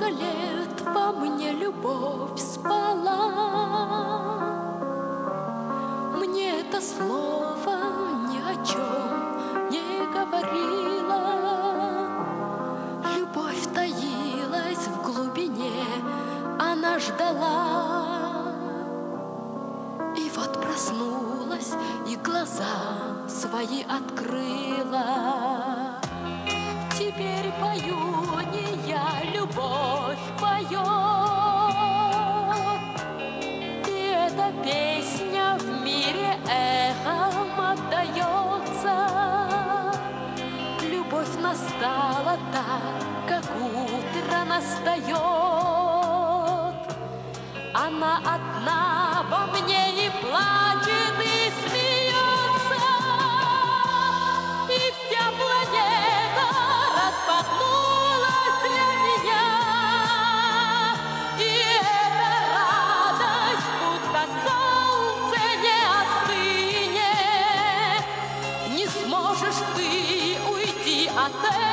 много лет во мне любовь спала. Мне это слово ни о чем не говорило. Любовь таилась в глубине, она ждала. И вот проснулась и глаза свои открыла. Настала так, как утро настает. Она одна во мне и плачет, и смеется. И вся планета распахнулась для меня. И эта радость, будто солнце не остынет. Не сможешь ты уйти от этого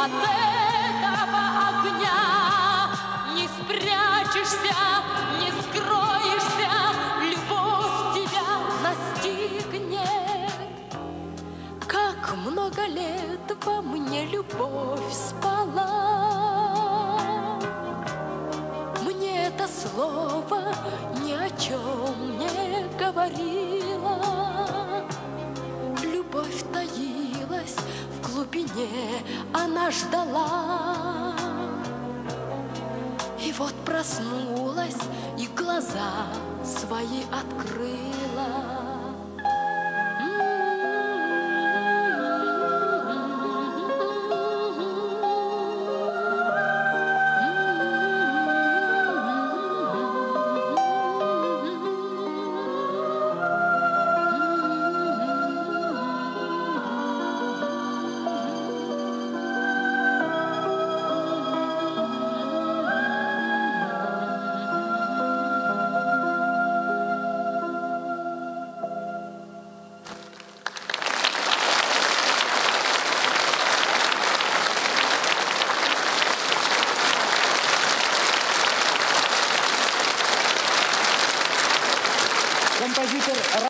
от этого огня. Не спрячешься, не скроешься, любовь тебя настигнет. Как много лет во мне любовь спала. Мне это слово ни о чем не говорило. Любовь в глубине, она ждала. И вот проснулась и глаза свои открыла. композитор